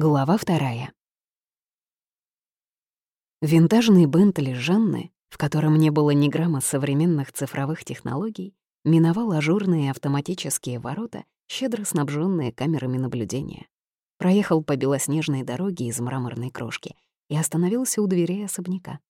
Глава вторая. Винтажный Бентли Жанны, в котором не было ни грамма современных цифровых технологий, миновал ажурные автоматические ворота, щедро снабженные камерами наблюдения. Проехал по белоснежной дороге из мраморной крошки и остановился у дверей особняка.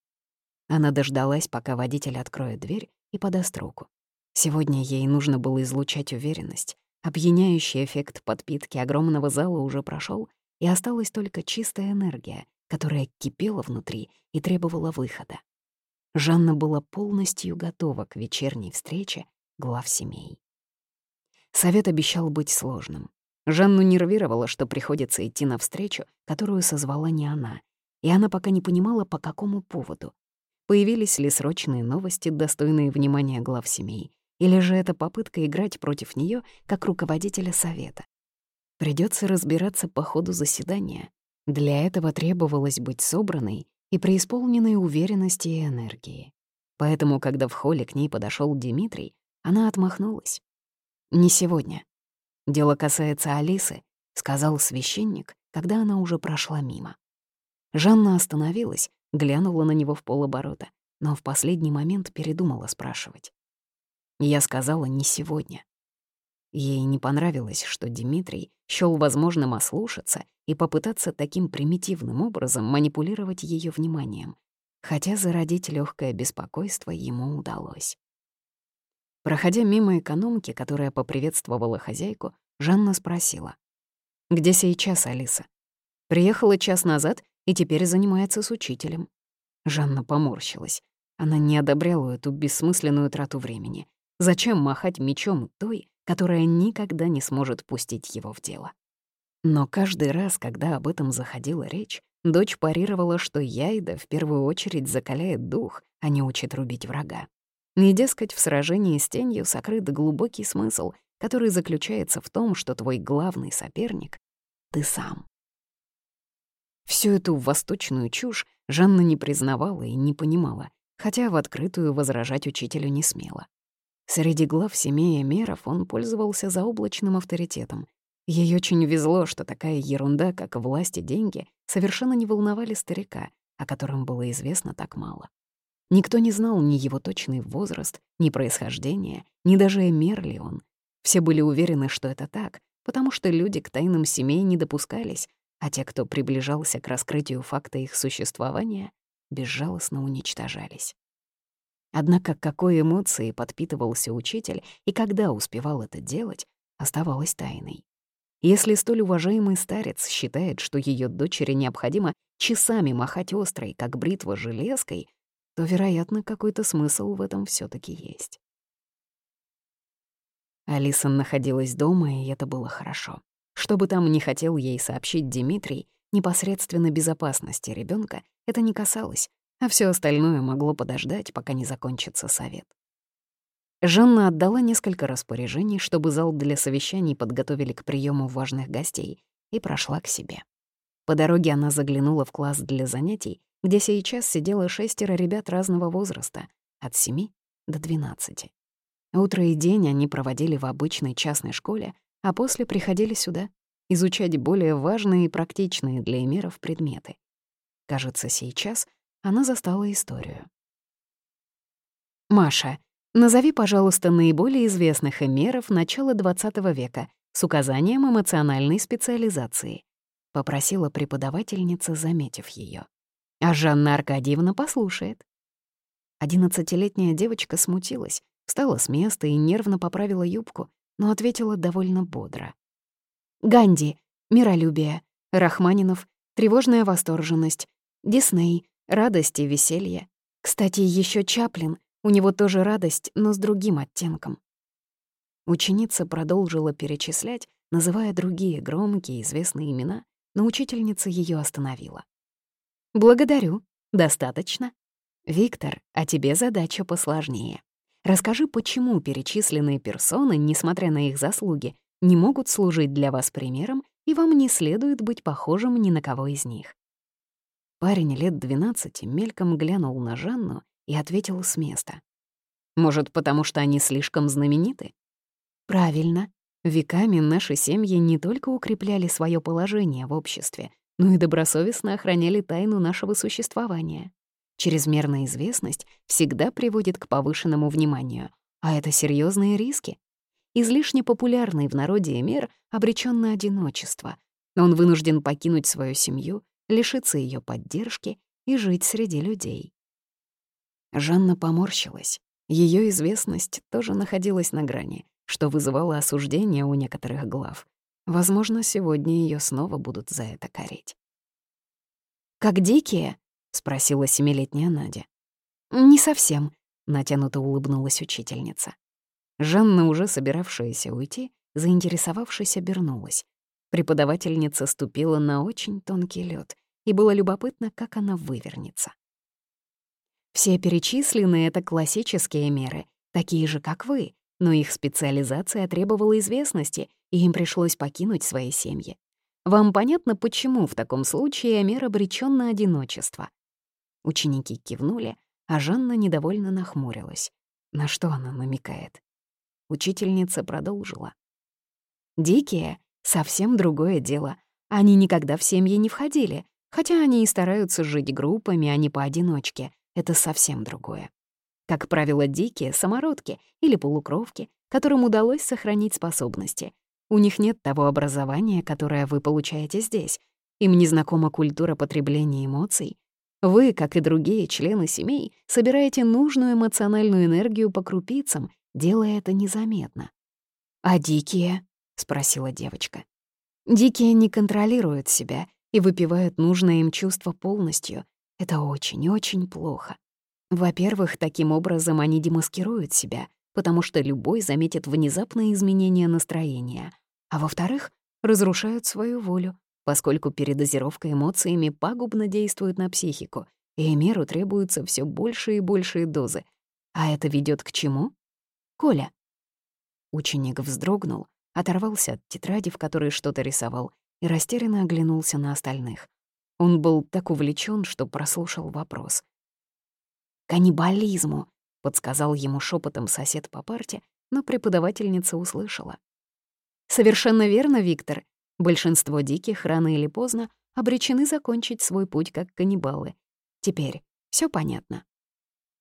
Она дождалась, пока водитель откроет дверь и подаст руку. Сегодня ей нужно было излучать уверенность. Опьяняющий эффект подпитки огромного зала уже прошел, и осталась только чистая энергия, которая кипела внутри и требовала выхода. Жанна была полностью готова к вечерней встрече глав семей. Совет обещал быть сложным. Жанну нервировало, что приходится идти на встречу, которую созвала не она, и она пока не понимала, по какому поводу. Появились ли срочные новости, достойные внимания глав семей, или же это попытка играть против нее как руководителя совета. Придется разбираться по ходу заседания. Для этого требовалось быть собранной и преисполненной уверенности и энергии. Поэтому, когда в холле к ней подошел Дмитрий, она отмахнулась. «Не сегодня. Дело касается Алисы», — сказал священник, когда она уже прошла мимо. Жанна остановилась, глянула на него в полоборота, но в последний момент передумала спрашивать. Я сказала «не сегодня». Ей не понравилось, что Дмитрий счёл возможным ослушаться и попытаться таким примитивным образом манипулировать ее вниманием, хотя зародить легкое беспокойство ему удалось. Проходя мимо экономки, которая поприветствовала хозяйку, Жанна спросила. «Где сейчас Алиса?» «Приехала час назад и теперь занимается с учителем». Жанна поморщилась. Она не одобряла эту бессмысленную трату времени. Зачем махать мечом той, которая никогда не сможет пустить его в дело. Но каждый раз, когда об этом заходила речь, дочь парировала, что Яйда в первую очередь закаляет дух, а не учит рубить врага. И, дескать, в сражении с тенью сокрыт глубокий смысл, который заключается в том, что твой главный соперник — ты сам. Всю эту восточную чушь Жанна не признавала и не понимала, хотя в открытую возражать учителю не смела. Среди глав семей Эмеров он пользовался заоблачным авторитетом. Ей очень везло, что такая ерунда, как власть и деньги, совершенно не волновали старика, о котором было известно так мало. Никто не знал ни его точный возраст, ни происхождение, ни даже Эмер ли он. Все были уверены, что это так, потому что люди к тайным семей не допускались, а те, кто приближался к раскрытию факта их существования, безжалостно уничтожались. Однако какой эмоцией подпитывался учитель и когда успевал это делать, оставалось тайной. Если столь уважаемый старец считает, что ее дочери необходимо часами махать острой, как бритва железкой, то, вероятно, какой-то смысл в этом все таки есть. Алиса находилась дома, и это было хорошо. Что бы там ни хотел ей сообщить Дмитрий, непосредственно безопасности ребенка это не касалось, а все остальное могло подождать, пока не закончится совет. Жанна отдала несколько распоряжений, чтобы зал для совещаний подготовили к приему важных гостей, и прошла к себе. По дороге она заглянула в класс для занятий, где сейчас сидело шестеро ребят разного возраста, от 7 до 12. Утро и день они проводили в обычной частной школе, а после приходили сюда изучать более важные и практичные для эмиров предметы. Кажется, сейчас — она застала историю. «Маша, назови, пожалуйста, наиболее известных эмеров начала XX века с указанием эмоциональной специализации», — попросила преподавательница, заметив ее. А Жанна Аркадьевна послушает. Одиннадцатилетняя девочка смутилась, встала с места и нервно поправила юбку, но ответила довольно бодро. «Ганди, миролюбие, Рахманинов, тревожная восторженность, Дисней, Радость и веселье. Кстати, еще Чаплин, у него тоже радость, но с другим оттенком. Ученица продолжила перечислять, называя другие громкие известные имена, но учительница ее остановила. «Благодарю. Достаточно. Виктор, а тебе задача посложнее. Расскажи, почему перечисленные персоны, несмотря на их заслуги, не могут служить для вас примером, и вам не следует быть похожим ни на кого из них. Парень лет двенадцати мельком глянул на Жанну и ответил с места. «Может, потому что они слишком знамениты?» «Правильно. Веками наши семьи не только укрепляли свое положение в обществе, но и добросовестно охраняли тайну нашего существования. Чрезмерная известность всегда приводит к повышенному вниманию, а это серьезные риски. Излишне популярный в народе Эмир обречен на одиночество. Он вынужден покинуть свою семью, лишиться ее поддержки и жить среди людей. Жанна поморщилась. Ее известность тоже находилась на грани, что вызывало осуждение у некоторых глав. Возможно, сегодня ее снова будут за это корить. «Как дикие?» — спросила семилетняя Надя. «Не совсем», — натянуто улыбнулась учительница. Жанна, уже собиравшаяся уйти, заинтересовавшись, обернулась. Преподавательница ступила на очень тонкий лед, и было любопытно, как она вывернется. Все перечисленные — это классические меры, такие же, как вы, но их специализация требовала известности, и им пришлось покинуть свои семьи. Вам понятно, почему в таком случае Амер обречён на одиночество? Ученики кивнули, а Жанна недовольно нахмурилась. На что она намекает? Учительница продолжила. «Дикие — совсем другое дело. Они никогда в семьи не входили, хотя они и стараются жить группами, а не поодиночке. Это совсем другое. Как правило, дикие — самородки или полукровки, которым удалось сохранить способности. У них нет того образования, которое вы получаете здесь. Им не знакома культура потребления эмоций. Вы, как и другие члены семей, собираете нужную эмоциональную энергию по крупицам, делая это незаметно. «А дикие?» — спросила девочка. «Дикие не контролируют себя и выпивают нужное им чувство полностью. Это очень-очень плохо. Во-первых, таким образом они демаскируют себя, потому что любой заметит внезапное изменение настроения. А во-вторых, разрушают свою волю, поскольку передозировка эмоциями пагубно действует на психику, и Эмеру требуются все больше и большие дозы. А это ведет к чему? Коля. Ученик вздрогнул, оторвался от тетради, в которой что-то рисовал, и растерянно оглянулся на остальных. Он был так увлечен, что прослушал вопрос — «Каннибализму», — подсказал ему шепотом сосед по парте, но преподавательница услышала. «Совершенно верно, Виктор. Большинство диких рано или поздно обречены закончить свой путь как каннибалы. Теперь все понятно».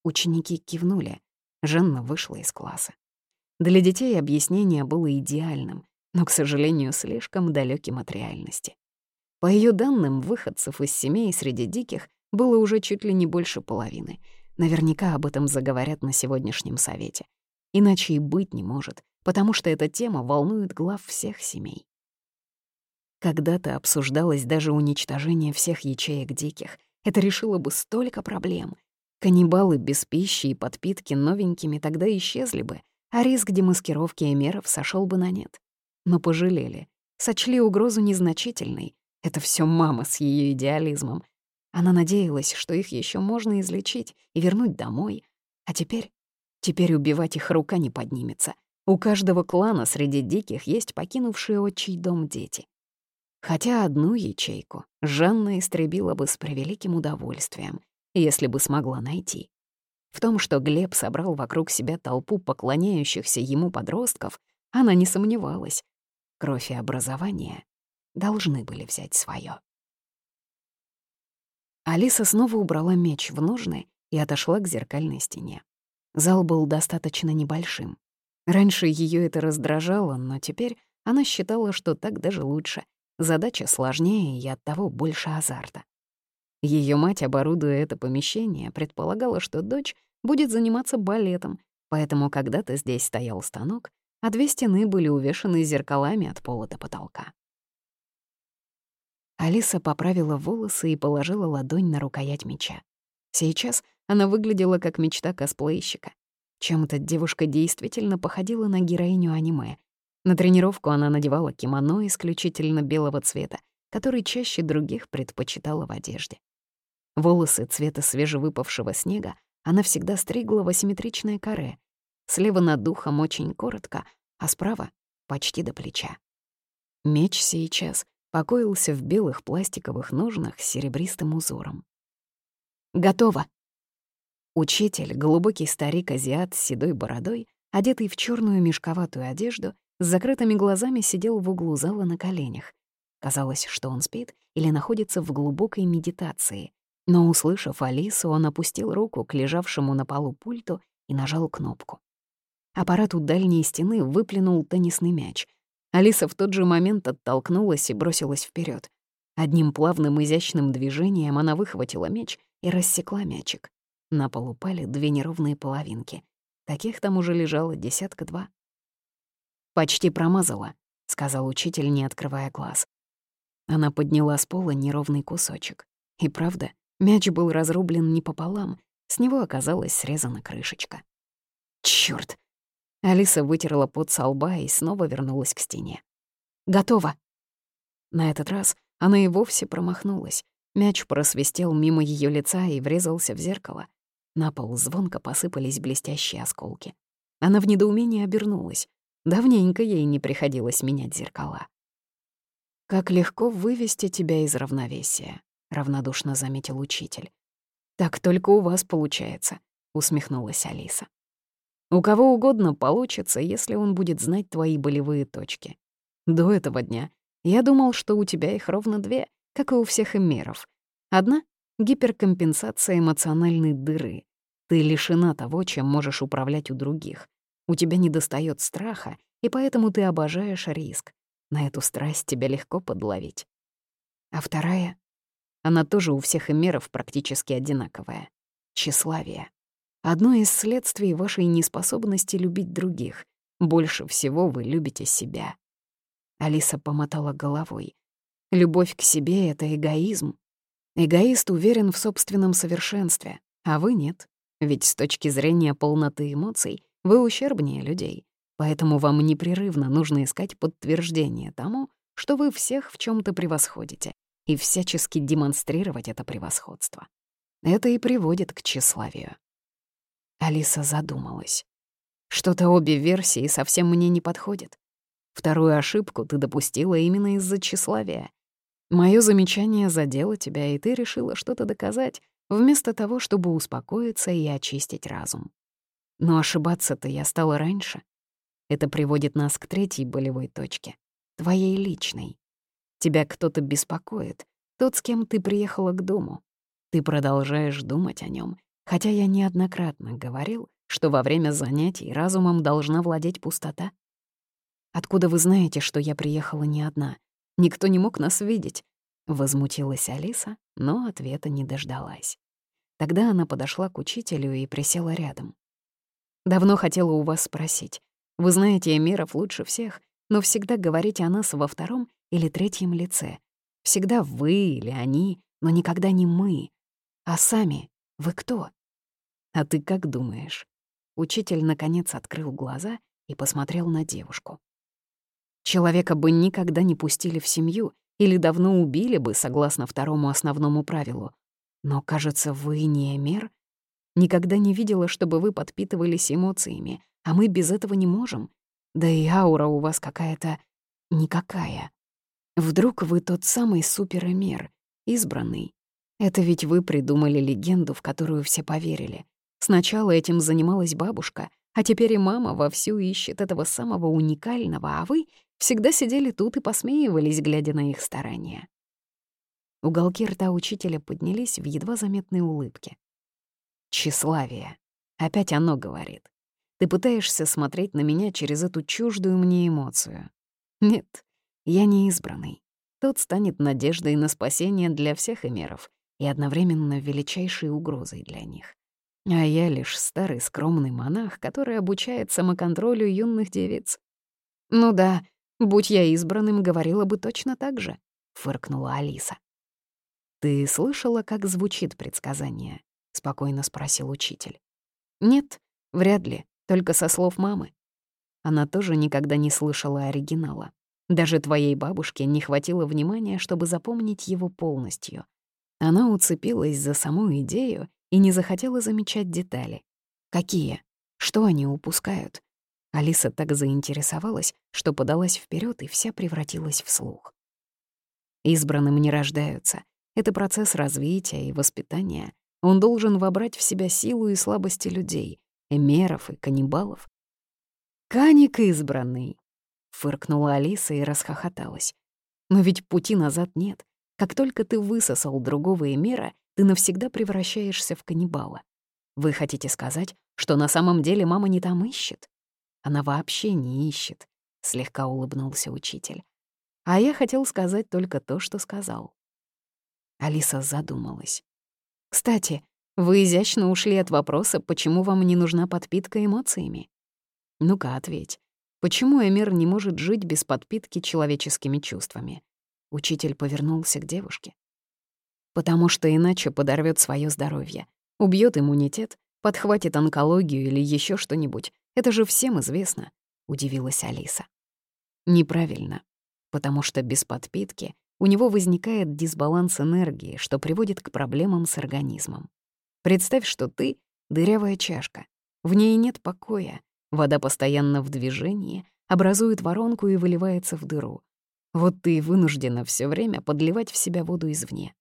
Ученики кивнули. Жанна вышла из класса. Для детей объяснение было идеальным, но, к сожалению, слишком далеким от реальности. По ее данным, выходцев из семей среди диких было уже чуть ли не больше половины — Наверняка об этом заговорят на сегодняшнем совете. Иначе и быть не может, потому что эта тема волнует глав всех семей. Когда-то обсуждалось даже уничтожение всех ячеек диких. Это решило бы столько проблем. Каннибалы без пищи и подпитки новенькими тогда исчезли бы, а риск демаскировки эмеров сошел бы на нет. Но пожалели, сочли угрозу незначительной. Это все мама с ее идеализмом, она надеялась, что их еще можно излечить и вернуть домой. А теперь... Теперь убивать их рука не поднимется. У каждого клана среди диких есть покинувшие отчий дом дети. Хотя одну ячейку Жанна истребила бы с превеликим удовольствием, если бы смогла найти. В том, что Глеб собрал вокруг себя толпу поклоняющихся ему подростков, она не сомневалась. Кровь и образование должны были взять свое. Алиса снова убрала меч в ножны и отошла к зеркальной стене. Зал был достаточно небольшим. Раньше ее это раздражало, но теперь она считала, что так даже лучше. Задача сложнее и оттого больше азарта. Ее мать, оборудуя это помещение, предполагала, что дочь будет заниматься балетом, поэтому когда-то здесь стоял станок, а две стены были увешаны зеркалами от пола до потолка. Алиса поправила волосы и положила ладонь на рукоять меча. Сейчас она выглядела как мечта косплейщика. Чем-то девушка действительно походила на героиню аниме. На тренировку она надевала кимоно исключительно белого цвета, который чаще других предпочитала в одежде. Волосы цвета свежевыпавшего снега она всегда стригла в асимметричное каре. Слева над духом очень коротко, а справа — почти до плеча. Меч сейчас покоился в белых пластиковых ножнах с серебристым узором. «Готово!» Учитель, глубокий старик-азиат с седой бородой, одетый в черную мешковатую одежду, с закрытыми глазами сидел в углу зала на коленях. Казалось, что он спит или находится в глубокой медитации. Но, услышав Алису, он опустил руку к лежавшему на полу пульту и нажал кнопку. Аппарат у дальней стены выплюнул теннисный мяч. Алиса в тот же момент оттолкнулась и бросилась вперед. Одним плавным изящным движением она выхватила мяч и рассекла мячик. На пол упали две неровные половинки. Таких там уже лежало десятка-два. «Почти промазала», — сказал учитель, не открывая глаз. Она подняла с пола неровный кусочек. И правда, мяч был разрублен не пополам, с него оказалась срезана крышечка. Чёрт! Алиса вытерла пот со лба и снова вернулась к стене. «Готово!» На этот раз она и вовсе промахнулась. Мяч просвистел мимо ее лица и врезался в зеркало. На пол звонко посыпались блестящие осколки. Она в недоумении обернулась. Давненько ей не приходилось менять зеркала. «Как легко вывести тебя из равновесия», — равнодушно заметил учитель. «Так только у вас получается», — усмехнулась Алиса. «У кого угодно получится, если он будет знать твои болевые точки. До этого дня я думал, что у тебя их ровно две, как и у всех эмеров. Одна — гиперкомпенсация эмоциональной дыры. Ты лишена того, чем можешь управлять у других. У тебя недостает страха, и поэтому ты обожаешь риск. На эту страсть тебя легко подловить. А вторая? Она тоже у всех эмеров практически одинаковая. Тщеславие. Одно из следствий вашей неспособности любить других. Больше всего вы любите себя. Алиса помотала головой. Любовь к себе — это эгоизм. Эгоист уверен в собственном совершенстве, а вы нет. Ведь с точки зрения полноты эмоций вы ущербнее людей. Поэтому вам непрерывно нужно искать подтверждение тому, что вы всех в чем то превосходите, и всячески демонстрировать это превосходство. Это и приводит к тщеславию. Алиса задумалась. Что-то обе версии совсем мне не подходят. Вторую ошибку ты допустила именно из-за тщеславия. Моё замечание задело тебя, и ты решила что-то доказать, вместо того, чтобы успокоиться и очистить разум. Но ошибаться-то я стала раньше. Это приводит нас к третьей болевой точке, твоей личной. Тебя кто-то беспокоит, тот, с кем ты приехала к дому. Ты продолжаешь думать о нем, хотя я неоднократно говорил, что во время занятий разумом должна владеть пустота. Откуда вы знаете, что я приехала не одна? Никто не мог нас видеть. Возмутилась Алиса, но ответа не дождалась. Тогда она подошла к учителю и присела рядом. «Давно хотела у вас спросить. Вы знаете Эмиров лучше всех, но всегда говорите о нас во втором или третьем лице. Всегда вы или они, но никогда не мы. А сами вы кто? А ты как думаешь? Учитель, наконец, открыл глаза и посмотрел на девушку. Человека бы никогда не пустили в семью или давно убили бы, согласно второму основному правилу. Но, кажется, вы не Эмер. Никогда не видела, чтобы вы подпитывались эмоциями, а мы без этого не можем. Да и аура у вас какая-то никакая. Вдруг вы тот самый суперэмер, избранный. Это ведь вы придумали легенду, в которую все поверили. Сначала этим занималась бабушка, а теперь и мама вовсю ищет этого самого уникального, а вы всегда сидели тут и посмеивались, глядя на их старания. Уголки рта учителя поднялись в едва заметной улыбке. «Тщеславие. Опять оно говорит. Ты пытаешься смотреть на меня через эту чуждую мне эмоцию. Нет, я не избранный. Тот станет надеждой на спасение для всех эмеров и одновременно величайшей угрозой для них. А я лишь старый скромный монах, который обучает самоконтролю юных девиц. Ну да, будь я избранным, говорила бы точно так же, фыркнула Алиса. Ты слышала, как звучит предсказание? спокойно спросил учитель. Нет, вряд ли, только со слов мамы. Она тоже никогда не слышала оригинала. Даже твоей бабушке не хватило внимания, чтобы запомнить его полностью. Она уцепилась за саму идею и не захотела замечать детали. Какие? Что они упускают? Алиса так заинтересовалась, что подалась вперед и вся превратилась в слух. Избранным не рождаются. Это процесс развития и воспитания. Он должен вобрать в себя силу и слабости людей, эмеров и каннибалов. «Каник избранный!» — фыркнула Алиса и расхохоталась. Но ведь пути назад нет. Как только ты высосал другого эмира, ты навсегда превращаешься в каннибала. Вы хотите сказать, что на самом деле мама не там ищет? Она вообще не ищет, — слегка улыбнулся учитель. А я хотел сказать только то, что сказал. Алиса задумалась. «Кстати, вы изящно ушли от вопроса, почему вам не нужна подпитка эмоциями. Ну-ка, ответь. Почему Эмир не может жить без подпитки человеческими чувствами? Учитель повернулся к девушке. Потому что иначе подорвет свое здоровье, убьет иммунитет, подхватит онкологию или еще что-нибудь. Это же всем известно, удивилась Алиса. Неправильно, потому что без подпитки у него возникает дисбаланс энергии, что приводит к проблемам с организмом. Представь, что ты — дырявая чашка. В ней нет покоя, Вода постоянно в движении, образует воронку и выливается в дыру. Вот ты вынуждена все время подливать в себя воду извне.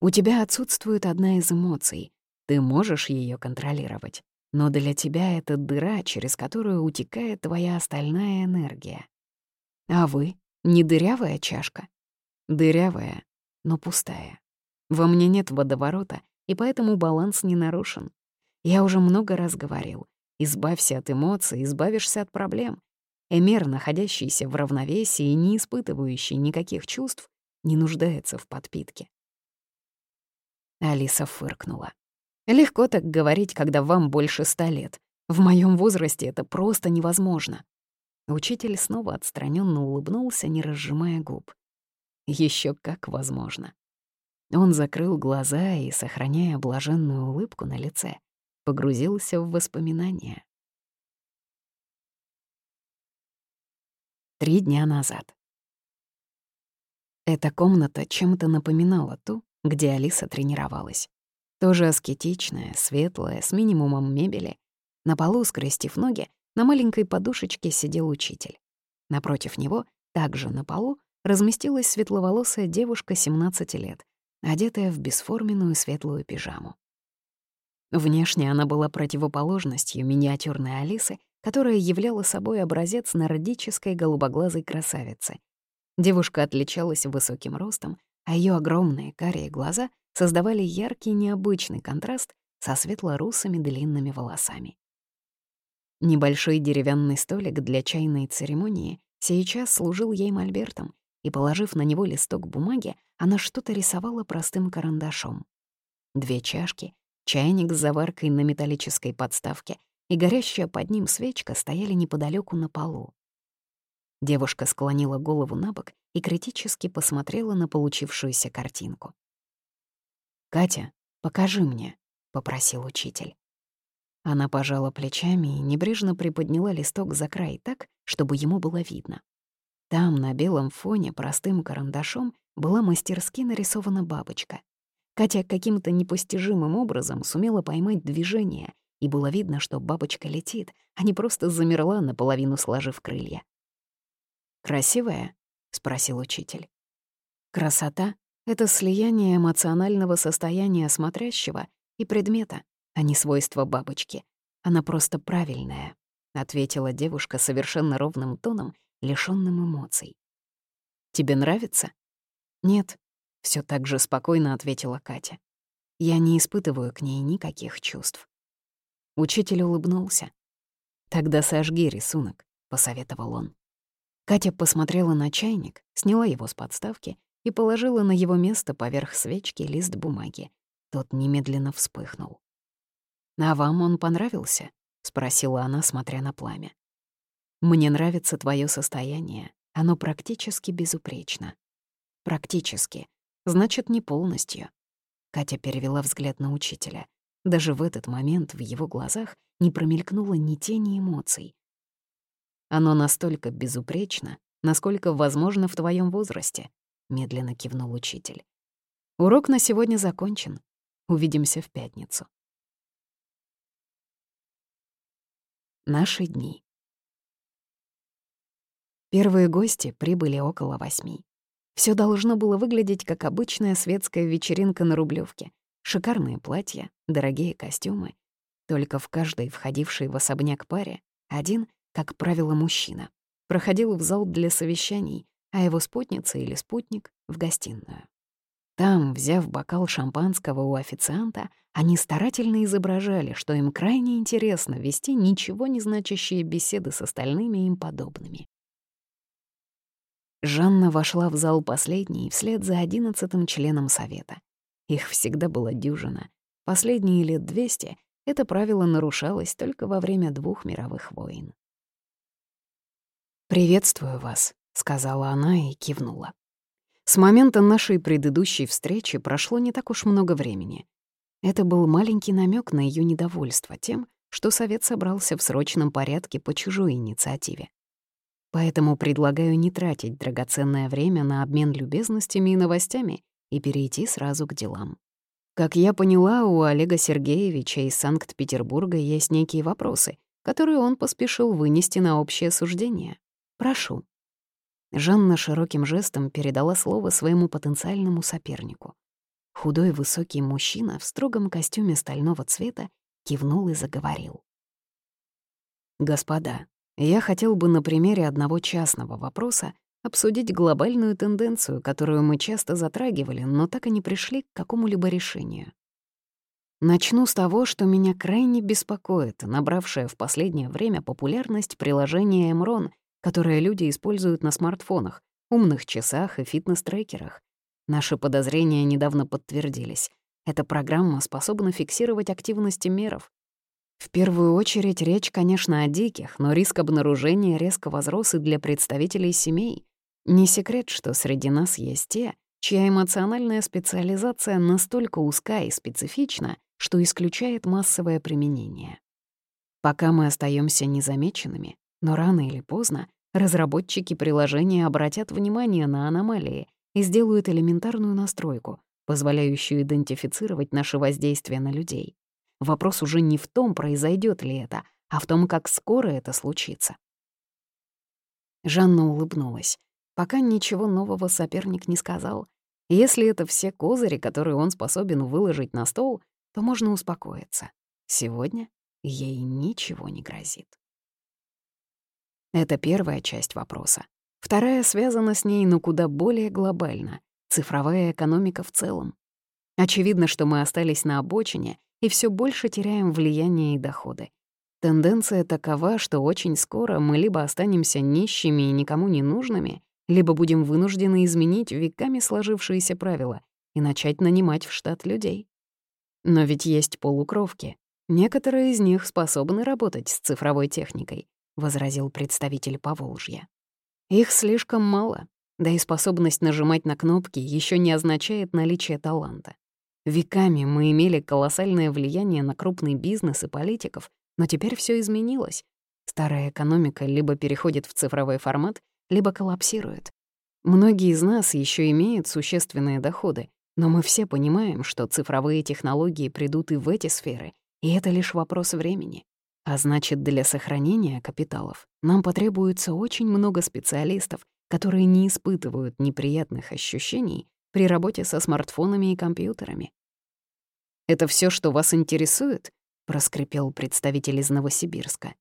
У тебя отсутствует одна из эмоций. Ты можешь ее контролировать, но для тебя это дыра, через которую утекает твоя остальная энергия. А вы — не дырявая чашка? Дырявая, но пустая. Во мне нет водоворота, и поэтому баланс не нарушен. Я уже много раз говорил, Избавься от эмоций, избавишься от проблем. Эмер, находящийся в равновесии и не испытывающий никаких чувств, не нуждается в подпитке. Алиса фыркнула. «Легко так говорить, когда вам больше ста лет. В моем возрасте это просто невозможно». Учитель снова отстраненно улыбнулся, не разжимая губ. Еще как возможно. Он закрыл глаза и, сохраняя блаженную улыбку на лице, погрузился в воспоминания. Три дня назад. Эта комната чем-то напоминала ту, где Алиса тренировалась. Тоже аскетичная, светлая, с минимумом мебели. На полу, скрестив ноги, на маленькой подушечке сидел учитель. Напротив него, также на полу, разместилась светловолосая девушка 17 лет, одетая в бесформенную светлую пижаму. Внешне она была противоположностью миниатюрной Алисы, которая являла собой образец нордической голубоглазой красавицы. Девушка отличалась высоким ростом, а ее огромные карие глаза создавали яркий необычный контраст со светло-русыми длинными волосами. Небольшой деревянный столик для чайной церемонии сейчас служил ей мольбертом, и, положив на него листок бумаги, она что-то рисовала простым карандашом. Две чашки, Чайник с заваркой на металлической подставке и горящая под ним свечка стояли неподалеку на полу. Девушка склонила голову на бок и критически посмотрела на получившуюся картинку. «Катя, покажи мне», — попросил учитель. Она пожала плечами и небрежно приподняла листок за край так, чтобы ему было видно. Там, на белом фоне, простым карандашом, была мастерски нарисована бабочка. Катя каким-то непостижимым образом сумела поймать движение, и было видно, что бабочка летит, а не просто замерла, наполовину сложив крылья. «Красивая?» — спросил учитель. «Красота — это слияние эмоционального состояния смотрящего и предмета, а не свойство бабочки. Она просто правильная», — ответила девушка совершенно ровным тоном, лишённым эмоций. «Тебе нравится?» «Нет», все так же спокойно ответила Катя. Я не испытываю к ней никаких чувств. Учитель улыбнулся. «Тогда сожги рисунок», — посоветовал он. Катя посмотрела на чайник, сняла его с подставки и положила на его место поверх свечки лист бумаги. Тот немедленно вспыхнул. «А вам он понравился?» — спросила она, смотря на пламя. «Мне нравится твое состояние. Оно практически безупречно». «Практически», Значит, не полностью. Катя перевела взгляд на учителя. Даже в этот момент в его глазах не промелькнуло ни тени эмоций. Оно настолько безупречно, насколько возможно в твоем возрасте, медленно кивнул учитель. Урок на сегодня закончен. Увидимся в пятницу. Наши дни. Первые гости прибыли около восьми. Все должно было выглядеть как обычная светская вечеринка на Рублевке. Шикарные платья, дорогие костюмы. Только в каждой входившей в особняк паре один, как правило, мужчина. Проходил в зал для совещаний, а его спутница или спутник — в гостиную. Там, взяв бокал шампанского у официанта, они старательно изображали, что им крайне интересно вести ничего не значащие беседы с остальными им подобными. Жанна вошла в зал последней вслед за одиннадцатым членом совета. Их всегда было дюжина. Последние лет двести это правило нарушалось только во время двух мировых войн. «Приветствую вас», — сказала она и кивнула. С момента нашей предыдущей встречи прошло не так уж много времени. Это был маленький намек на ее недовольство тем, что Совет собрался в срочном порядке по чужой инициативе. Поэтому предлагаю не тратить драгоценное время на обмен любезностями и новостями и перейти сразу к делам. Как я поняла, у Олега Сергеевича из Санкт-Петербурга есть некие вопросы, которые он поспешил вынести на общее суждение. Прошу. Жанна широким жестом передала слово своему потенциальному сопернику. Худой высокий мужчина в строгом костюме стального цвета кивнул и заговорил. «Господа, я хотел бы на примере одного частного вопроса обсудить глобальную тенденцию, которую мы часто затрагивали, но так и не пришли к какому-либо решению. Начну с того, что меня крайне беспокоит набравшее в последнее время популярность приложение Эмрон которые люди используют на смартфонах, умных часах и фитнес-трекерах. Наши подозрения недавно подтвердились. Эта программа способна фиксировать активности меров. В первую очередь речь, конечно, о диких, но риск обнаружения резко возрос и для представителей семей. Не секрет, что среди нас есть те, чья эмоциональная специализация настолько узка и специфична, что исключает массовое применение. Пока мы остаемся незамеченными, но рано или поздно Разработчики приложения обратят внимание на аномалии и сделают элементарную настройку, позволяющую идентифицировать наше воздействие на людей. Вопрос уже не в том, произойдет ли это, а в том, как скоро это случится. Жанна улыбнулась. Пока ничего нового соперник не сказал. Если это все козыри, которые он способен выложить на стол, то можно успокоиться. Сегодня ей ничего не грозит. Это первая часть вопроса. Вторая связана с ней, но куда более глобально — цифровая экономика в целом. Очевидно, что мы остались на обочине и все больше теряем влияние и доходы. Тенденция такова, что очень скоро мы либо останемся нищими и никому не нужными, либо будем вынуждены изменить веками сложившиеся правила и начать нанимать в штат людей. Но ведь есть полукровки. Некоторые из них способны работать с цифровой техникой, — возразил представитель Поволжья. «Их слишком мало, да и способность нажимать на кнопки еще не означает наличие таланта. Веками мы имели колоссальное влияние на крупный бизнес и политиков, но теперь все изменилось. Старая экономика либо переходит в цифровой формат, либо коллапсирует. Многие из нас еще имеют существенные доходы, но мы все понимаем, что цифровые технологии придут и в эти сферы, и это лишь вопрос времени. А значит, для сохранения капиталов нам потребуется очень много специалистов, которые не испытывают неприятных ощущений при работе со смартфонами и компьютерами. «Это все, что вас интересует?» — проскрипел представитель из Новосибирска.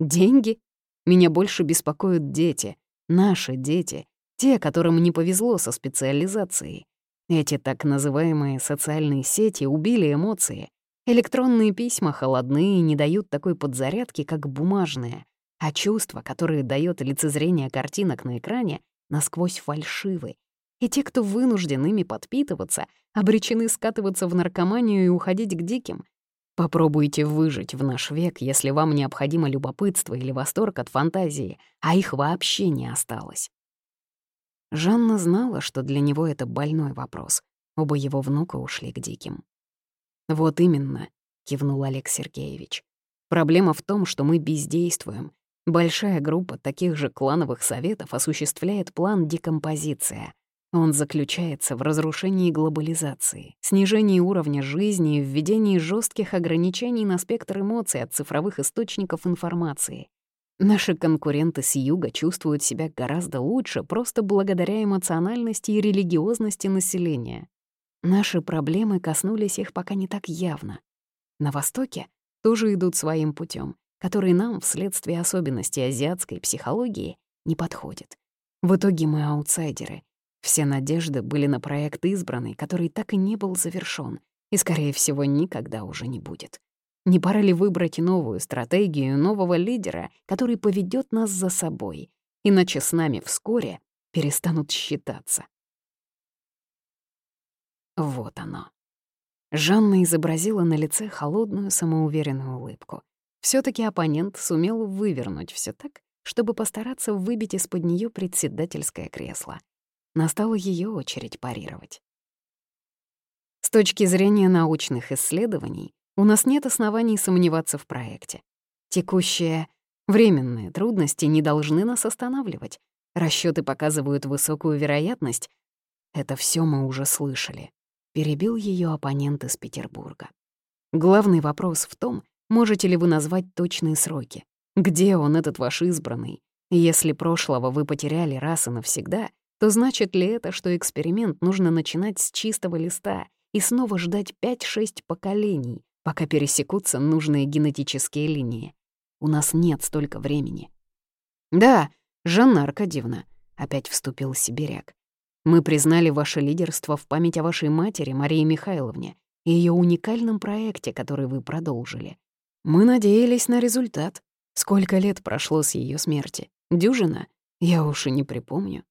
«Деньги? Меня больше беспокоят дети, наши дети, те, которым не повезло со специализацией. Эти так называемые социальные сети убили эмоции, Электронные письма холодные и не дают такой подзарядки, как бумажные, а чувства, которые дает лицезрение картинок на экране, насквозь фальшивы. И те, кто вынужден ими подпитываться, обречены скатываться в наркоманию и уходить к диким. Попробуйте выжить в наш век, если вам необходимо любопытство или восторг от фантазии, а их вообще не осталось. Жанна знала, что для него это больной вопрос. Оба его внука ушли к диким. «Вот именно», — кивнул Олег Сергеевич. «Проблема в том, что мы бездействуем. Большая группа таких же клановых советов осуществляет план декомпозиция. Он заключается в разрушении глобализации, снижении уровня жизни и введении жестких ограничений на спектр эмоций от цифровых источников информации. Наши конкуренты с юга чувствуют себя гораздо лучше просто благодаря эмоциональности и религиозности населения. Наши проблемы коснулись их пока не так явно. На Востоке тоже идут своим путем, который нам, вследствие особенностей азиатской психологии, не подходит. В итоге мы аутсайдеры. Все надежды были на проект избранный, который так и не был завершён и, скорее всего, никогда уже не будет. Не пора ли выбрать новую стратегию нового лидера, который поведет нас за собой, иначе с нами вскоре перестанут считаться. Вот оно. Жанна изобразила на лице холодную самоуверенную улыбку. все таки оппонент сумел вывернуть все так, чтобы постараться выбить из-под нее председательское кресло. Настала ее очередь парировать. С точки зрения научных исследований, у нас нет оснований сомневаться в проекте. Текущие временные трудности не должны нас останавливать. Расчеты показывают высокую вероятность. Это все мы уже слышали. Перебил ее оппонент из Петербурга. Главный вопрос в том, можете ли вы назвать точные сроки. Где он, этот ваш избранный? Если прошлого вы потеряли раз и навсегда, то значит ли это, что эксперимент нужно начинать с чистого листа и снова ждать 5-6 поколений, пока пересекутся нужные генетические линии? У нас нет столько времени. Да, «Жанна Аркадьевна», — опять вступил сибиряк, «мы признали ваше лидерство в память о вашей матери, Марии Михайловне, и ее уникальном проекте, который вы продолжили. Мы надеялись на результат. Сколько лет прошло с ее смерти? Дюжина? Я уж и не припомню.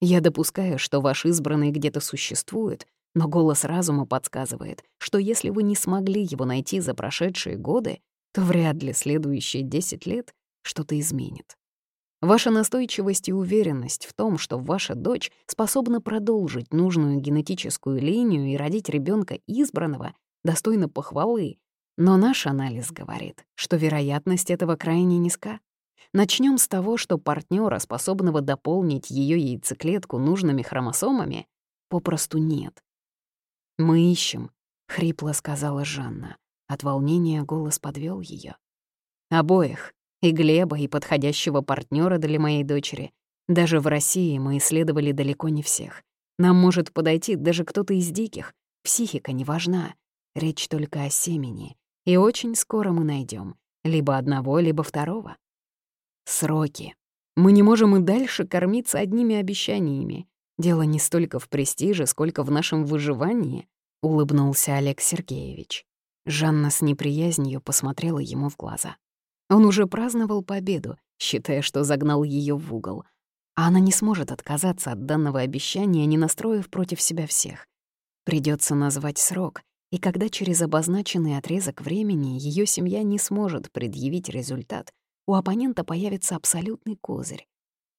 Я допускаю, что ваш избранный где-то существует, но голос разума подсказывает, что если вы не смогли его найти за прошедшие годы, то вряд ли следующие 10 лет что-то изменит. Ваша настойчивость и уверенность в том, что ваша дочь способна продолжить нужную генетическую линию и родить ребенка избранного, достойно похвалы. Но наш анализ говорит, что вероятность этого крайне низка. Начнем с того, что партнера, способного дополнить ее яйцеклетку нужными хромосомами, попросту нет. «Мы ищем», — хрипло сказала Жанна. От волнения голос подвел ее. «Обоих, и Глеба, и подходящего партнера для моей дочери. Даже в России мы исследовали далеко не всех. Нам может подойти даже кто-то из диких. Психика не важна. Речь только о семени. И очень скоро мы найдем либо одного, либо второго. Сроки. Мы не можем и дальше кормиться одними обещаниями. Дело не столько в престиже, сколько в нашем выживании, — улыбнулся Олег Сергеевич. Жанна с неприязнью посмотрела ему в глаза. Он уже праздновал победу, считая, что загнал ее в угол. А она не сможет отказаться от данного обещания, не настроив против себя всех. Придется назвать срок, и когда через обозначенный отрезок времени ее семья не сможет предъявить результат, у оппонента появится абсолютный козырь.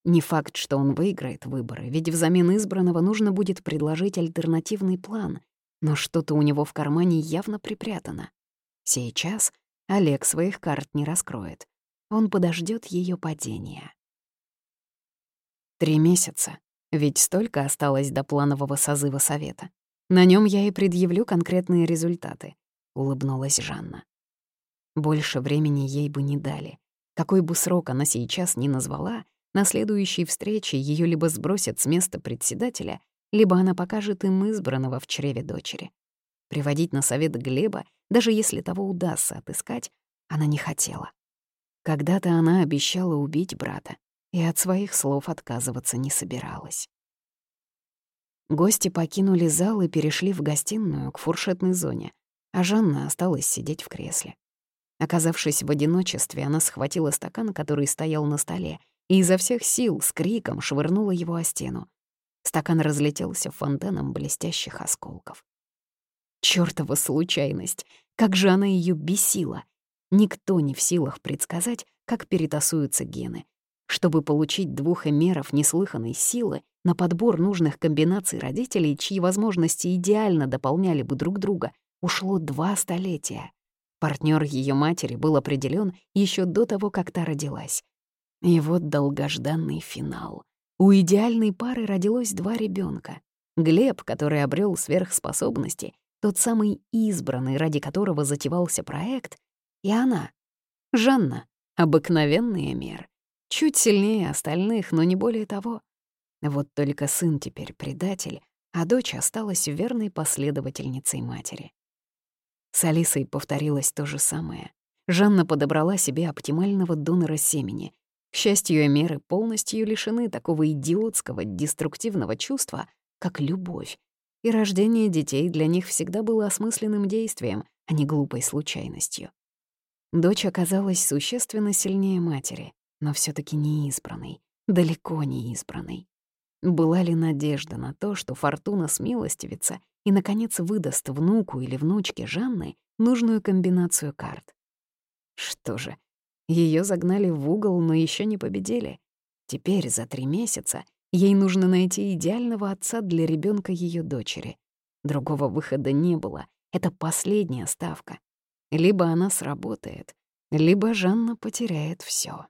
Не факт, что он выиграет выборы, ведь взамен избранного нужно будет предложить альтернативный план, но что-то у него в кармане явно припрятано. Сейчас Олег своих карт не раскроет. Он подождет ее падения. Три месяца. Ведь столько осталось до планового созыва совета. На нем я и предъявлю конкретные результаты, улыбнулась Жанна. Больше времени ей бы не дали. Какой бы срок она сейчас ни назвала, на следующей встрече ее либо сбросят с места председателя, либо она покажет им избранного в чреве дочери. Приводить на совет Глеба, даже если того удастся отыскать, она не хотела. Когда-то она обещала убить брата, и от своих слов отказываться не собиралась. Гости покинули зал и перешли в гостиную к фуршетной зоне, а Жанна осталась сидеть в кресле. Оказавшись в одиночестве, она схватила стакан, который стоял на столе, и изо всех сил с криком швырнула его о стену. Стакан разлетелся фонтаном блестящих осколков. Чёртова случайность! Как же она её бесила! Никто не в силах предсказать, как перетасуются гены. Чтобы получить двух эмеров неслыханной силы на подбор нужных комбинаций родителей, чьи возможности идеально дополняли бы друг друга, ушло два столетия. Партнер ее матери был определен еще до того, как та родилась. И вот долгожданный финал. У идеальной пары родилось два ребенка. Глеб, который обрел сверхспособности, тот самый избранный, ради которого затевался проект, и она, Жанна, обыкновенный мир, чуть сильнее остальных, но не более того. Вот только сын теперь предатель, а дочь осталась верной последовательницей матери. С Алисой повторилось то же самое. Жанна подобрала себе оптимального донора семени. К счастью, Эмеры полностью лишены такого идиотского, деструктивного чувства, как любовь, и рождение детей для них всегда было осмысленным действием, а не глупой случайностью. Дочь оказалась существенно сильнее матери, но все таки не избранной, далеко не избранной. Была ли надежда на то, что Фортуна смилостивится и, наконец, выдаст внуку или внучке Жанны нужную комбинацию карт? Что же, ее загнали в угол, но еще не победили. Теперь, за три месяца, ей нужно найти идеального отца для ребенка ее дочери. Другого выхода не было. Это последняя ставка. Либо она сработает, либо Жанна потеряет все.